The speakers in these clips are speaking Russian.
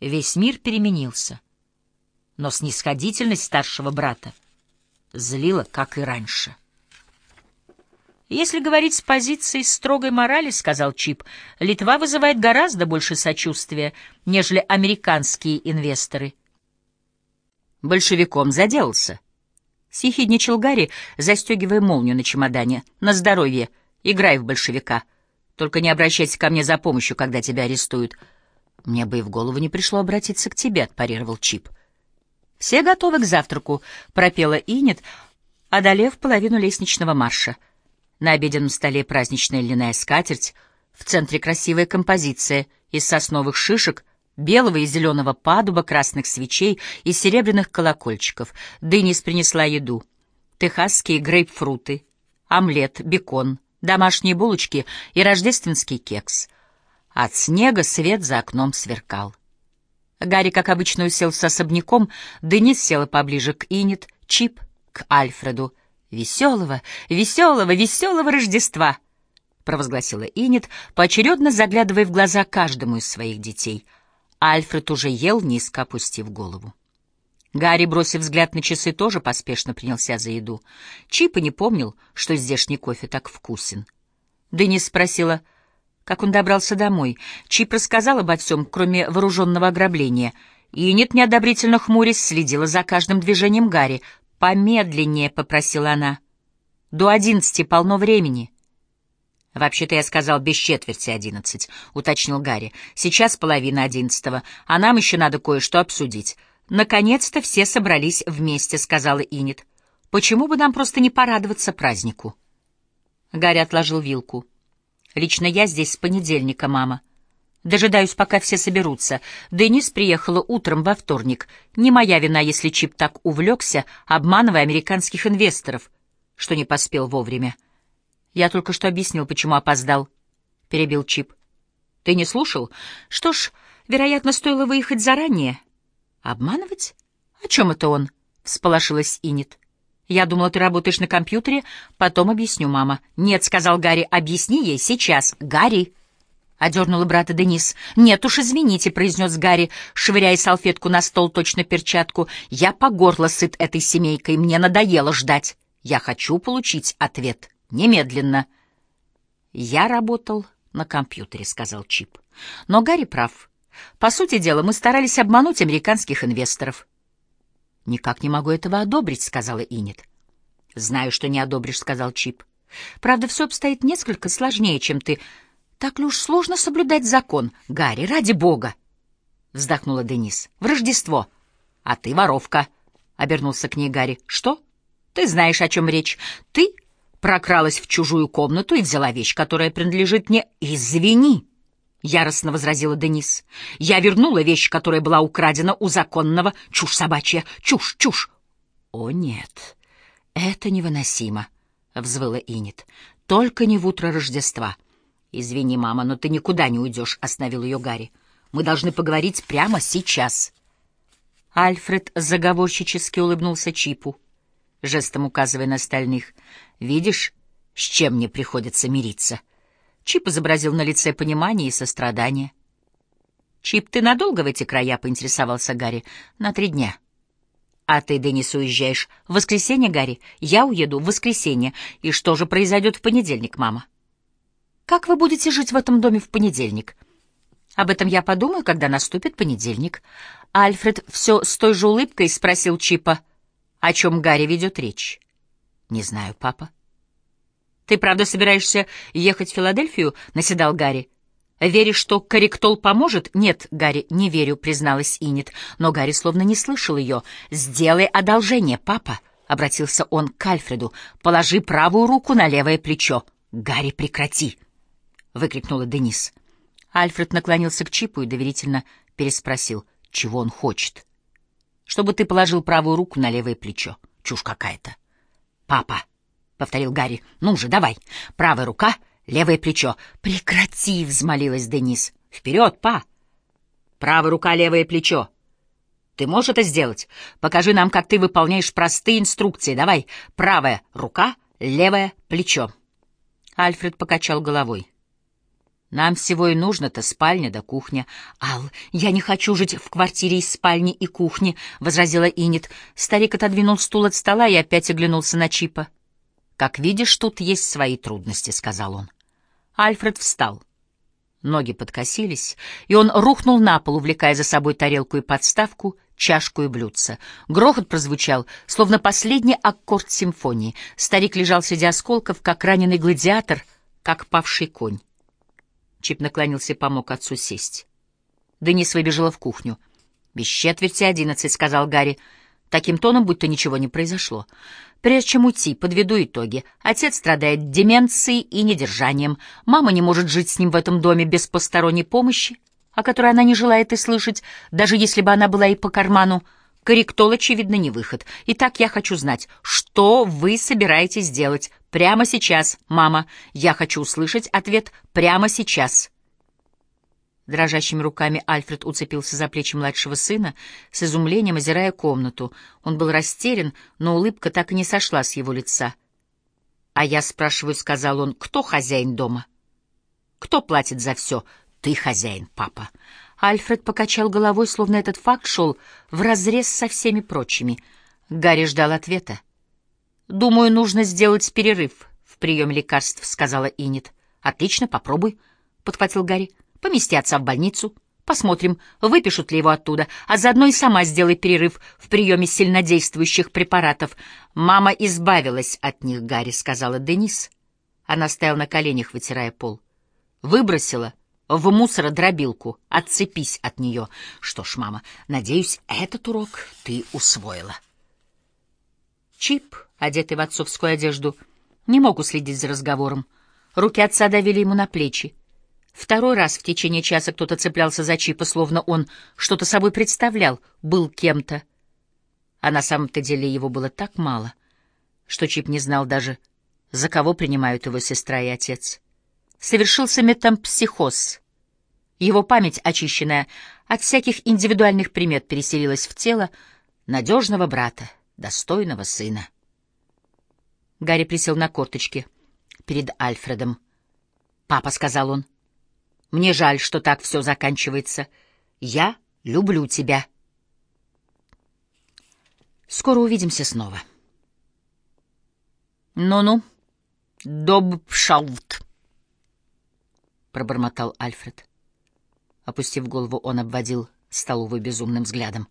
Весь мир переменился, но снисходительность старшего брата злила, как и раньше. «Если говорить с позиции строгой морали, — сказал Чип, — Литва вызывает гораздо больше сочувствия, нежели американские инвесторы». Большевиком заделался. Съехидничал Гарри, застегивая молнию на чемодане. «На здоровье. Играй в большевика. Только не обращайся ко мне за помощью, когда тебя арестуют». «Мне бы и в голову не пришло обратиться к тебе», — отпарировал Чип. «Все готовы к завтраку», — пропела Инет, одолев половину лестничного марша. На обеденном столе праздничная льняная скатерть, в центре красивая композиция из сосновых шишек, белого и зеленого падуба, красных свечей и серебряных колокольчиков. Денис принесла еду. Техасские грейпфруты, омлет, бекон, домашние булочки и рождественский кекс. От снега свет за окном сверкал. Гарри, как обычно, уселся особняком, Денис села поближе к Инет, Чип — к Альфреду. «Веселого, веселого, веселого Рождества!» — провозгласила Инет, поочередно заглядывая в глаза каждому из своих детей. Альфред уже ел, низко опустив голову. Гарри, бросив взгляд на часы, тоже поспешно принялся за еду. Чип и не помнил, что здешний кофе так вкусен. Денис спросила, как он добрался домой. Чип рассказал обо всем, кроме вооруженного ограбления. Инет, неодобрительно хмурясь, следила за каждым движением Гарри — «Помедленнее», — попросила она. «До одиннадцати полно времени». «Вообще-то я сказал без четверти одиннадцать», — уточнил Гарри. «Сейчас половина одиннадцатого, а нам еще надо кое-что обсудить». «Наконец-то все собрались вместе», — сказала Инет. «Почему бы нам просто не порадоваться празднику?» Гарри отложил вилку. «Лично я здесь с понедельника, мама. Дожидаюсь, пока все соберутся. Денис приехала утром во вторник. Не моя вина, если Чип так увлекся, обманывая американских инвесторов, что не поспел вовремя. Я только что объяснил, почему опоздал, — перебил Чип. Ты не слушал? Что ж, вероятно, стоило выехать заранее. Обманывать? О чем это он? — всполошилась Инит. Я думала, ты работаешь на компьютере. Потом объясню, мама. Нет, — сказал Гарри, — объясни ей сейчас. Гарри! — одернула брата Денис. «Нет уж, извините», — произнес Гарри, швыряя салфетку на стол, точно перчатку. «Я по горло сыт этой семейкой, мне надоело ждать. Я хочу получить ответ. Немедленно». «Я работал на компьютере», — сказал Чип. «Но Гарри прав. По сути дела, мы старались обмануть американских инвесторов». «Никак не могу этого одобрить», — сказала Инет. «Знаю, что не одобришь», — сказал Чип. «Правда, все обстоит несколько сложнее, чем ты...» Так ли уж сложно соблюдать закон, Гарри, ради бога? Вздохнула Денис. В Рождество. А ты воровка. Обернулся к ней Гарри. Что? Ты знаешь, о чем речь. Ты прокралась в чужую комнату и взяла вещь, которая принадлежит мне. Извини. — яростно возразила Денис. «Я вернула вещь, которая была украдена у законного. Чушь собачья! Чушь, чушь!» «О, нет, это невыносимо!» — взвыла Инет. «Только не в утро Рождества. «Извини, мама, но ты никуда не уйдешь», — остановил ее Гарри. «Мы должны поговорить прямо сейчас». Альфред заговорщически улыбнулся Чипу, жестом указывая на остальных. «Видишь, с чем мне приходится мириться?» Чип изобразил на лице понимание и сострадание. «Чип, ты надолго в эти края?» — поинтересовался Гарри. «На три дня». «А ты, Денис, уезжаешь в воскресенье, Гарри? Я уеду в воскресенье. И что же произойдет в понедельник, мама?» Как вы будете жить в этом доме в понедельник? Об этом я подумаю, когда наступит понедельник. Альфред все с той же улыбкой спросил Чипа, о чем Гарри ведет речь. Не знаю, папа. Ты правда собираешься ехать в Филадельфию? Наседал Гарри. Веришь, что корректол поможет? Нет, Гарри, не верю, призналась Инит, но Гарри словно не слышал ее. Сделай одолжение, папа, обратился он к Альфреду. Положи правую руку на левое плечо. Гарри, прекрати. — выкрикнула Денис. Альфред наклонился к Чипу и доверительно переспросил, чего он хочет. «Чтобы ты положил правую руку на левое плечо. Чушь какая-то». «Папа», — повторил Гарри, — «ну же, давай. Правая рука, левое плечо». «Прекрати», — взмолилась Денис. «Вперед, па!» «Правая рука, левое плечо». «Ты можешь это сделать? Покажи нам, как ты выполняешь простые инструкции. Давай, правая рука, левое плечо». Альфред покачал головой. Нам всего и нужно-то спальня да кухня. Ал, я не хочу жить в квартире из спальни и кухни, — возразила Инет. Старик отодвинул стул от стола и опять оглянулся на Чипа. Как видишь, тут есть свои трудности, — сказал он. Альфред встал. Ноги подкосились, и он рухнул на пол, увлекая за собой тарелку и подставку, чашку и блюдце. Грохот прозвучал, словно последний аккорд симфонии. Старик лежал среди осколков, как раненый гладиатор, как павший конь. Чип наклонился и помог отцу сесть. Денис выбежала в кухню. «Без четверти одиннадцать», — сказал Гарри. Таким тоном, будто ничего не произошло. Прежде чем уйти, подведу итоги. Отец страдает деменцией и недержанием. Мама не может жить с ним в этом доме без посторонней помощи, о которой она не желает и слышать, даже если бы она была и по карману. Корректол, очевидно, не выход. Итак, я хочу знать, что вы собираетесь делать прямо сейчас, мама. Я хочу услышать ответ прямо сейчас. Дрожащими руками Альфред уцепился за плечи младшего сына, с изумлением озирая комнату. Он был растерян, но улыбка так и не сошла с его лица. «А я спрашиваю», — сказал он, — «кто хозяин дома?» «Кто платит за все?» «Ты хозяин, папа». Альфред покачал головой, словно этот факт шел вразрез со всеми прочими. Гарри ждал ответа. «Думаю, нужно сделать перерыв в приеме лекарств», — сказала Инет. «Отлично, попробуй», — подхватил Гарри. Помести отца в больницу. Посмотрим, выпишут ли его оттуда, а заодно и сама сделай перерыв в приеме сильнодействующих препаратов. Мама избавилась от них, Гарри, сказала Денис. Она стояла на коленях, вытирая пол. Выбросила в мусородробилку. Отцепись от нее. Что ж, мама, надеюсь, этот урок ты усвоила. Чип, одетый в отцовскую одежду, не мог уследить за разговором. Руки отца давили ему на плечи. Второй раз в течение часа кто-то цеплялся за Чипа, словно он что-то собой представлял, был кем-то. А на самом-то деле его было так мало, что Чип не знал даже, за кого принимают его сестра и отец. Совершился метампсихоз. Его память, очищенная от всяких индивидуальных примет, переселилась в тело надежного брата, достойного сына. Гарри присел на корточки перед Альфредом. «Папа», — сказал он, — мне жаль, что так все заканчивается. Я люблю тебя. Скоро увидимся снова. Ну-ну, добшалт, пробормотал Альфред. Опустив голову, он обводил столовую безумным взглядом.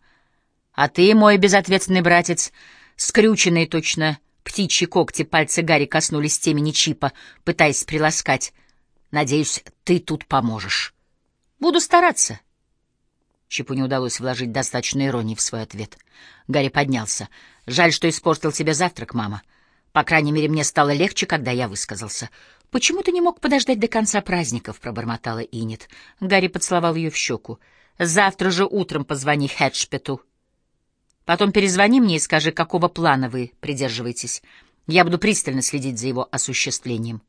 А ты, мой безответственный братец, скрюченные точно птичьи когти, пальцы Гарри коснулись темени чипа, пытаясь приласкать — Надеюсь, ты тут поможешь. Буду стараться. Чипу не удалось вложить достаточно иронии в свой ответ. Гарри поднялся. Жаль, что испортил тебе завтрак, мама. По крайней мере, мне стало легче, когда я высказался. Почему ты не мог подождать до конца праздников? пробормотала Инет. Гарри поцеловал ее в щеку. Завтра же утром позвони Хеджпету. Потом перезвони мне и скажи, какого плана вы придерживаетесь. Я буду пристально следить за его осуществлением.